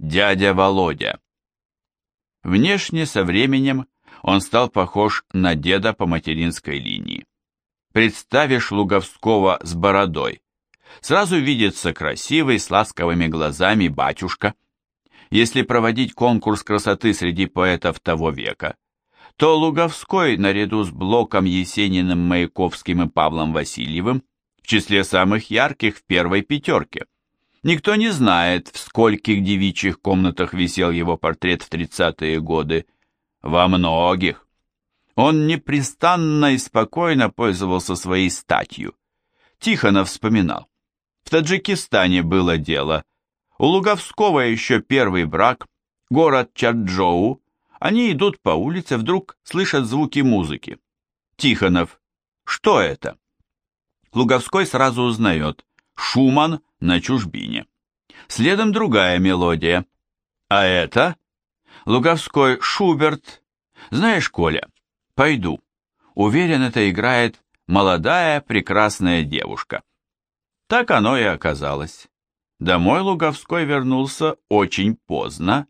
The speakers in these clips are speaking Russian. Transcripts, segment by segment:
Дядя Володя. Внешне со временем он стал похож на деда по материнской линии. Представишь Луговского с бородой. Сразу видится красивый, с ласковыми глазами батюшка. Если проводить конкурс красоты среди поэтов того века, то Луговской, наряду с Блоком, Есениным, Маяковским и Павлом Васильевым, в числе самых ярких в первой пятерке. Никто не знает, в скольких девичьих комнатах висел его портрет в тридцатые годы. Во многих. Он непрестанно и спокойно пользовался своей статью. Тихонов вспоминал. В Таджикистане было дело. У Луговского еще первый брак, город Чаджоу. Они идут по улице, вдруг слышат звуки музыки. Тихонов. Что это? Луговской сразу узнает. Шуман на чужбине. Следом другая мелодия. А это? Луговской Шуберт. Знаешь, Коля, пойду. Уверен, это играет молодая прекрасная девушка. Так оно и оказалось. Домой Луговской вернулся очень поздно.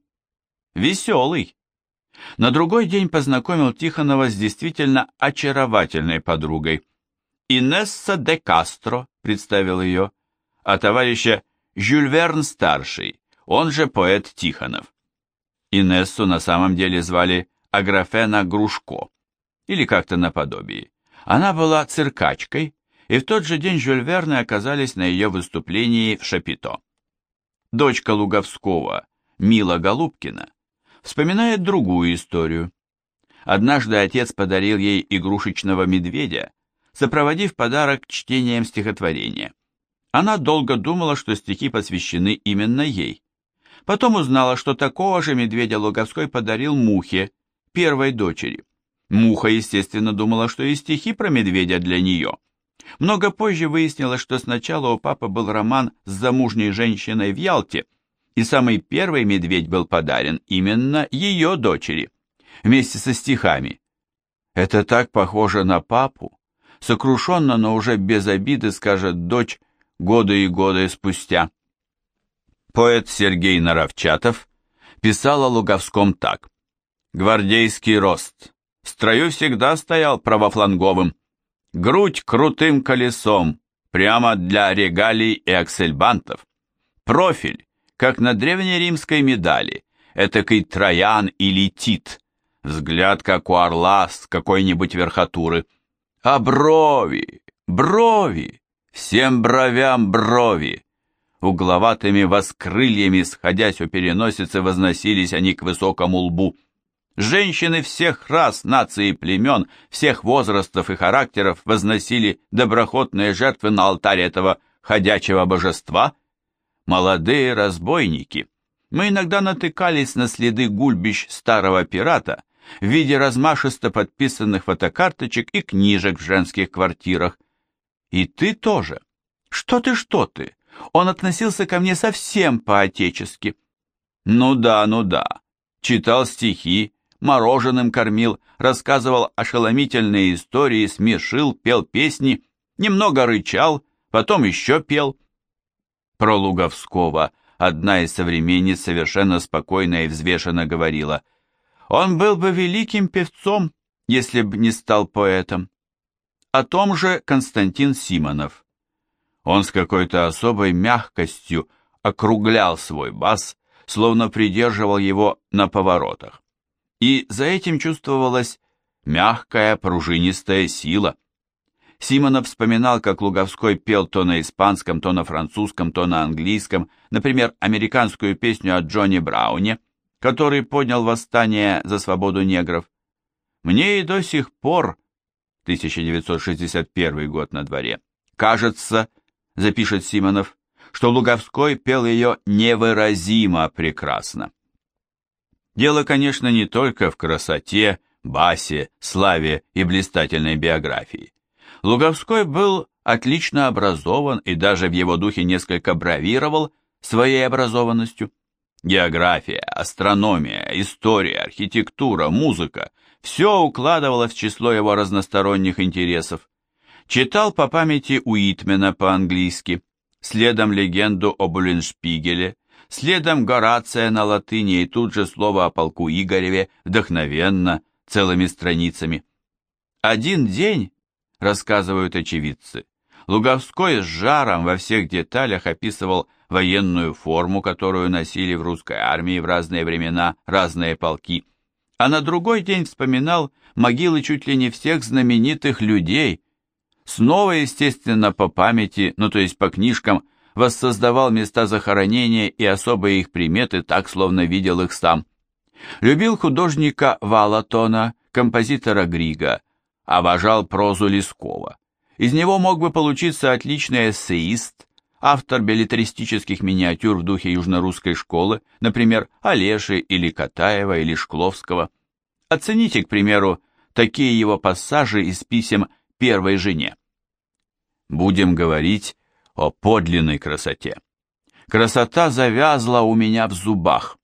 Веселый. На другой день познакомил Тихонова с действительно очаровательной подругой. Инесса де Кастро представил ее, а товарища Жюль Верн-старший, он же поэт Тихонов. Инессу на самом деле звали Аграфена Грушко, или как-то наподобие. Она была циркачкой, и в тот же день Жюль Верны оказались на ее выступлении в Шапито. Дочка Луговского, Мила Голубкина, вспоминает другую историю. Однажды отец подарил ей игрушечного медведя, сопроводив подарок чтением стихотворения. Она долго думала, что стихи посвящены именно ей. Потом узнала, что такого же медведя Луговской подарил Мухе, первой дочери. Муха, естественно, думала, что и стихи про медведя для нее. Много позже выяснилось, что сначала у папы был роман с замужней женщиной в Ялте, и самый первый медведь был подарен именно ее дочери, вместе со стихами. Это так похоже на папу, сокрушенно, но уже без обиды скажет дочь годы и годы спустя. Поэт Сергей Наровчатов писал о Луговском так. «Гвардейский рост. В строю всегда стоял правофланговым. Грудь крутым колесом, прямо для регалий и аксельбантов. Профиль, как на древнеримской медали, этакий Троян или Тит. Взгляд, как у орла с какой-нибудь верхотуры. А брови, брови, всем бровям брови. Угловатыми воскрыльями, сходясь у переносицы, возносились они к высокому лбу. Женщины всех рас, наций и племен, всех возрастов и характеров возносили доброхотные жертвы на алтарь этого ходячего божества. Молодые разбойники. Мы иногда натыкались на следы гульбищ старого пирата, в виде размашисто подписанных фотокарточек и книжек в женских квартирах. И ты тоже. Что ты, что ты? Он относился ко мне совсем по-отечески. Ну да, ну да. Читал стихи, мороженым кормил, рассказывал ошеломительные истории, смешил, пел песни, немного рычал, потом еще пел. Про Луговского одна из современниц совершенно спокойно и взвешенно говорила – он был бы великим певцом, если бы не стал поэтом. О том же Константин Симонов. Он с какой-то особой мягкостью округлял свой бас, словно придерживал его на поворотах. И за этим чувствовалась мягкая пружинистая сила. Симонов вспоминал, как Луговской пел то на испанском, то на французском, то на английском, например, американскую песню о Джонни Брауне – который поднял восстание за свободу негров. Мне и до сих пор, 1961 год на дворе, кажется, запишет Симонов, что Луговской пел ее невыразимо прекрасно. Дело, конечно, не только в красоте, басе, славе и блистательной биографии. Луговской был отлично образован и даже в его духе несколько бравировал своей образованностью. География, астрономия, история, архитектура, музыка – все укладывалось в число его разносторонних интересов. Читал по памяти Уитмена по-английски, следом легенду об Уллиншпигеле, Следом Горация на латыни и тут же слово о полку Игореве вдохновенно, целыми страницами. Один день, рассказывают очевидцы, Луговской с жаром во всех деталях описывал военную форму, которую носили в русской армии в разные времена разные полки, а на другой день вспоминал могилы чуть ли не всех знаменитых людей, снова, естественно, по памяти, ну то есть по книжкам, воссоздавал места захоронения и особые их приметы, так словно видел их сам. Любил художника Валатона, композитора Грига, обожал прозу Лескова. Из него мог бы получиться отличный эссеист, автор билетристических миниатюр в духе южнорусской школы, например, Олеши или Катаева или Шкловского. Оцените, к примеру, такие его пассажи из писем первой жене. Будем говорить о подлинной красоте. Красота завязла у меня в зубах.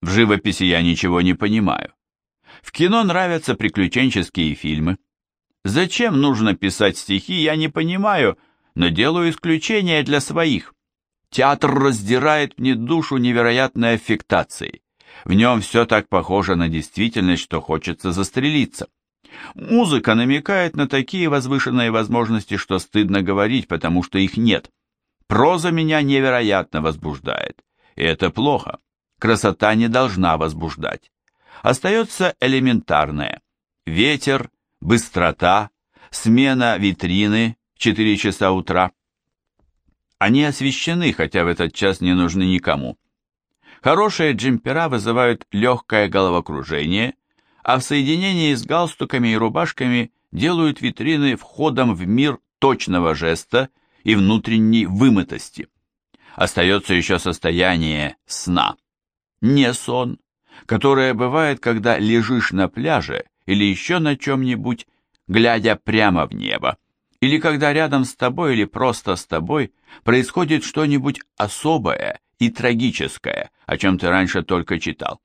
В живописи я ничего не понимаю. В кино нравятся приключенческие фильмы. Зачем нужно писать стихи, я не понимаю, но делаю исключение для своих. Театр раздирает мне душу невероятной аффектацией. В нем все так похоже на действительность, что хочется застрелиться. Музыка намекает на такие возвышенные возможности, что стыдно говорить, потому что их нет. Проза меня невероятно возбуждает, и это плохо. Красота не должна возбуждать. Остается элементарное. Ветер, быстрота, смена витрины 4 часа утра. Они освещены, хотя в этот час не нужны никому. Хорошие джемпера вызывают легкое головокружение, а в соединении с галстуками и рубашками делают витрины входом в мир точного жеста и внутренней вымытости. Остается еще состояние сна. Не сон, которое бывает, когда лежишь на пляже или еще на чем-нибудь, глядя прямо в небо, или когда рядом с тобой или просто с тобой происходит что-нибудь особое и трагическое, о чем ты раньше только читал.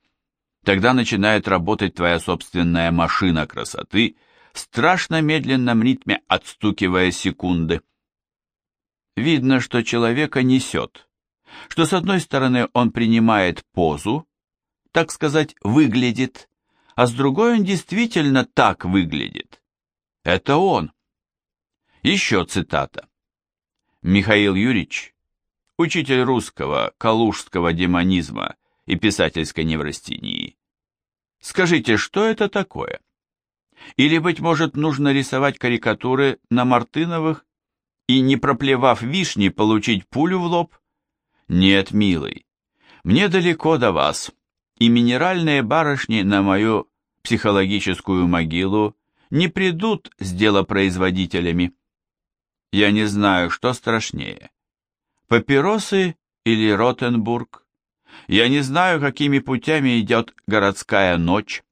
Тогда начинает работать твоя собственная машина красоты, в страшно медленном ритме отстукивая секунды. Видно, что человека несет, что с одной стороны он принимает позу, так сказать, выглядит, а с другой он действительно так выглядит. Это он. Еще цитата. Михаил Юрьевич, учитель русского, калужского демонизма и писательской неврастении. Скажите, что это такое? Или, быть может, нужно рисовать карикатуры на Мартыновых и, не проплевав вишни, получить пулю в лоб? Нет, милый, мне далеко до вас и минеральные барышни на мою психологическую могилу не придут с делопроизводителями. Я не знаю, что страшнее, папиросы или Ротенбург. Я не знаю, какими путями идет городская ночь.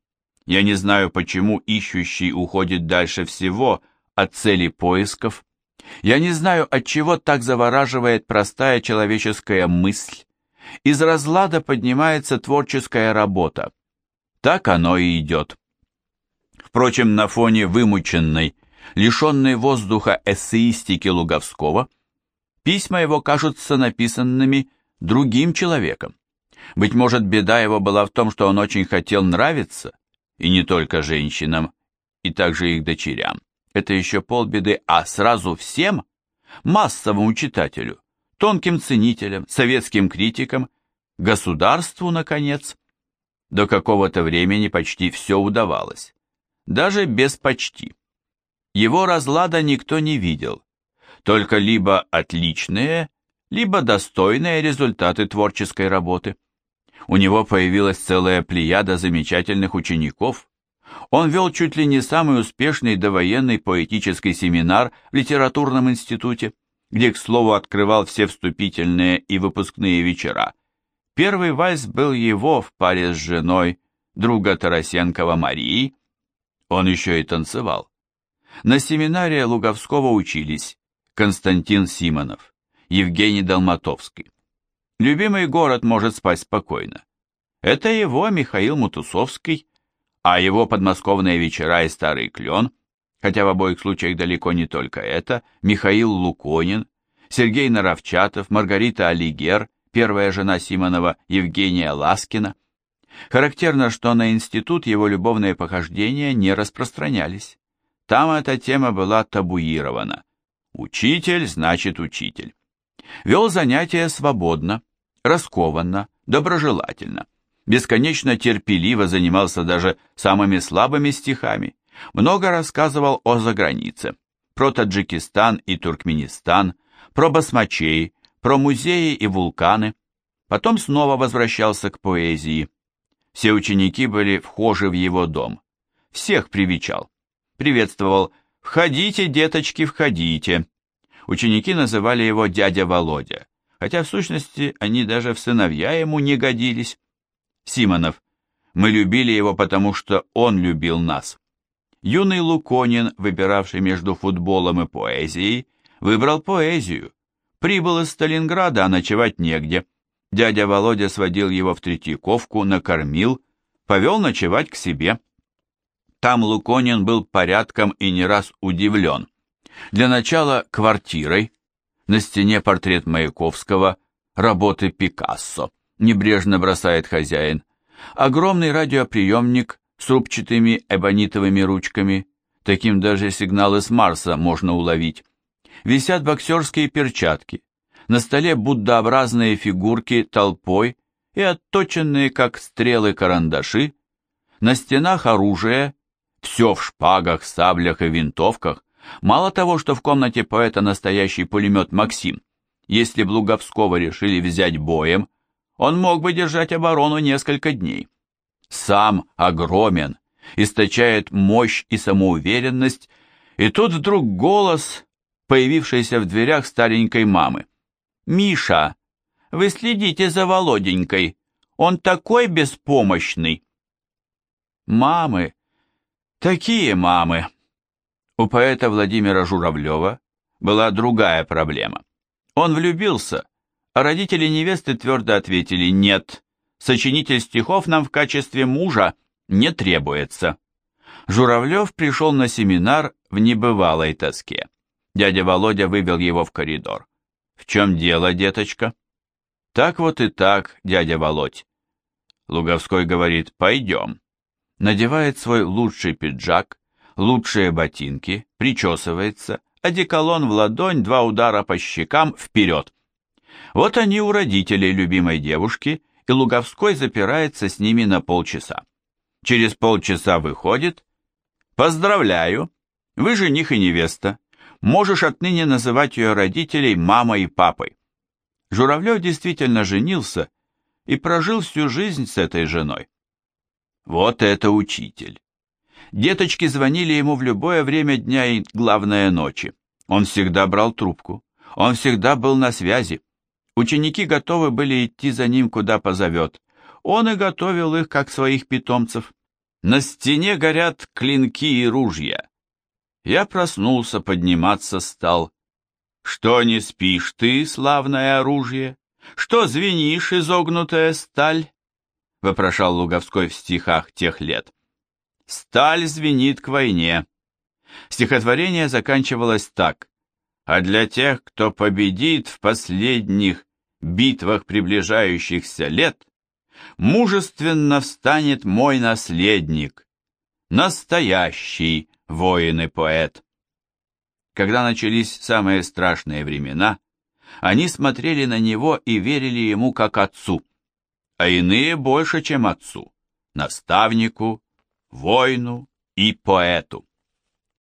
Я не знаю, почему ищущий уходит дальше всего от цели поисков. Я не знаю, от чего так завораживает простая человеческая мысль. Из разлада поднимается творческая работа. Так оно и идет. Впрочем, на фоне вымученной, лишенной воздуха эссеистики Луговского, письма его кажутся написанными другим человеком. Быть может, беда его была в том, что он очень хотел нравиться, и не только женщинам, и также их дочерям. Это еще полбеды, а сразу всем, массовому читателю, тонким ценителям, советским критикам, государству, наконец. До какого-то времени почти все удавалось. Даже без почти. Его разлада никто не видел. Только либо отличные, либо достойные результаты творческой работы. У него появилась целая плеяда замечательных учеников. Он вел чуть ли не самый успешный довоенный поэтический семинар в литературном институте где, к слову, открывал все вступительные и выпускные вечера. Первый вальс был его в паре с женой, друга Тарасенкова Марии. Он еще и танцевал. На семинаре Луговского учились Константин Симонов, Евгений Долматовский. Любимый город может спать спокойно. Это его Михаил Мутусовский, а его подмосковные вечера и старый клен – хотя в обоих случаях далеко не только это, Михаил Луконин, Сергей Наровчатов, Маргарита Алигер, первая жена Симонова Евгения Ласкина. Характерно, что на институт его любовные похождения не распространялись. Там эта тема была табуирована. Учитель значит учитель. Вел занятия свободно, раскованно, доброжелательно. Бесконечно терпеливо занимался даже самыми слабыми стихами. Много рассказывал о загранице. Про Таджикистан и Туркменистан, про басмачей, про музеи и вулканы. Потом снова возвращался к поэзии. Все ученики были вхожи в его дом. Всех привечал. Приветствовал «Входите, деточки, входите». Ученики называли его дядя Володя, хотя в сущности они даже в сыновья ему не годились. Симонов. Мы любили его, потому что он любил нас. Юный Луконин, выбиравший между футболом и поэзией, выбрал поэзию. Прибыл из Сталинграда, а ночевать негде. Дядя Володя сводил его в Третьяковку, накормил, повел ночевать к себе. Там Луконин был порядком и не раз удивлен. Для начала квартирой. На стене портрет Маяковского, работы Пикассо. Небрежно бросает хозяин. Огромный радиоприемник с рубчатыми эбонитовыми ручками. Таким даже сигналы с Марса можно уловить. Висят боксерские перчатки. На столе буддообразные фигурки толпой и отточенные, как стрелы, карандаши. На стенах оружие, все в шпагах, саблях и винтовках. Мало того, что в комнате поэта настоящий пулемет «Максим», если б Луговского решили взять боем, он мог бы держать оборону несколько дней. Сам огромен, источает мощь и самоуверенность, и тут вдруг голос, появившийся в дверях старенькой мамы. «Миша, вы следите за Володенькой, он такой беспомощный!» Мамы, такие мамы! У поэта Владимира Журавлева была другая проблема. Он влюбился, а родители невесты твердо ответили «нет». Сочинитель стихов нам в качестве мужа не требуется. Журавлев пришел на семинар в небывалой тоске. Дядя Володя вывел его в коридор. «В чем дело, деточка?» «Так вот и так, дядя Володь». Луговской говорит «пойдем». Надевает свой лучший пиджак, лучшие ботинки, причесывается, одеколон в ладонь, два удара по щекам, вперед. Вот они у родителей любимой девушки, и Луговской запирается с ними на полчаса. Через полчаса выходит. «Поздравляю! Вы жених и невеста. Можешь отныне называть ее родителей мамой и папой». Журавлев действительно женился и прожил всю жизнь с этой женой. Вот это учитель. Деточки звонили ему в любое время дня и, главное, ночи. Он всегда брал трубку. Он всегда был на связи. Ученики готовы были идти за ним, куда позовет. Он и готовил их, как своих питомцев. На стене горят клинки и ружья. Я проснулся, подниматься стал. Что не спишь ты, славное оружие? Что звенишь, изогнутая сталь? Вопрошал Луговской в стихах тех лет. Сталь звенит к войне. Стихотворение заканчивалось так. А для тех, кто победит в последних битвах приближающихся лет, мужественно встанет мой наследник, настоящий воин и поэт. Когда начались самые страшные времена, они смотрели на него и верили ему как отцу, а иные больше, чем отцу, наставнику, воину и поэту.